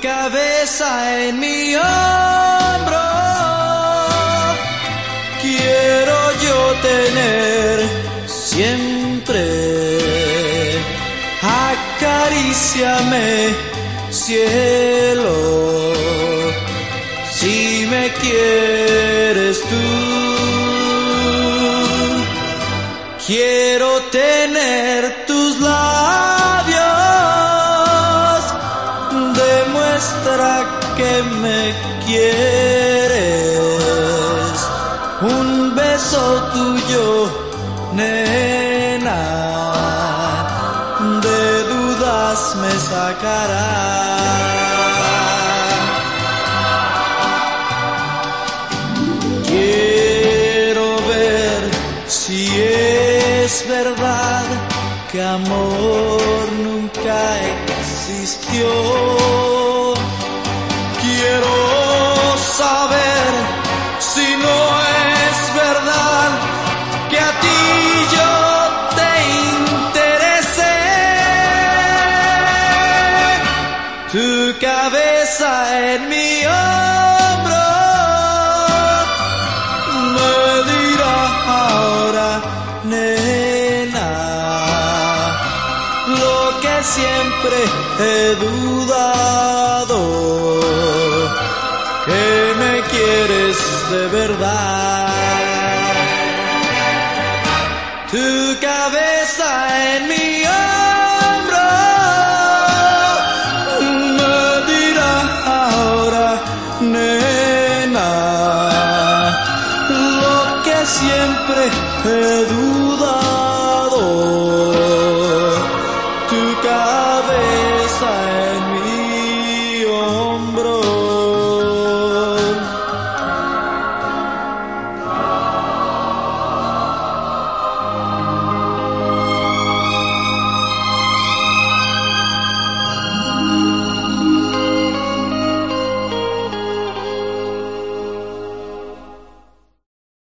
cabeza en mi hombro. Quiero yo tener siempre. Acaríciame, cielo, si me quieres tú. Quiero tener tus quieres. Un beso tuyo, nena, de dudas me sacará. Quiero ver si es verdad que amor nunca existió. Tu cabeza en mi hombro. Me dirá ahora, nena, lo que siempre he dudado, que me quieres de verdad. Tu cabeza en mi hombro siempre he dudado. Tu cabeza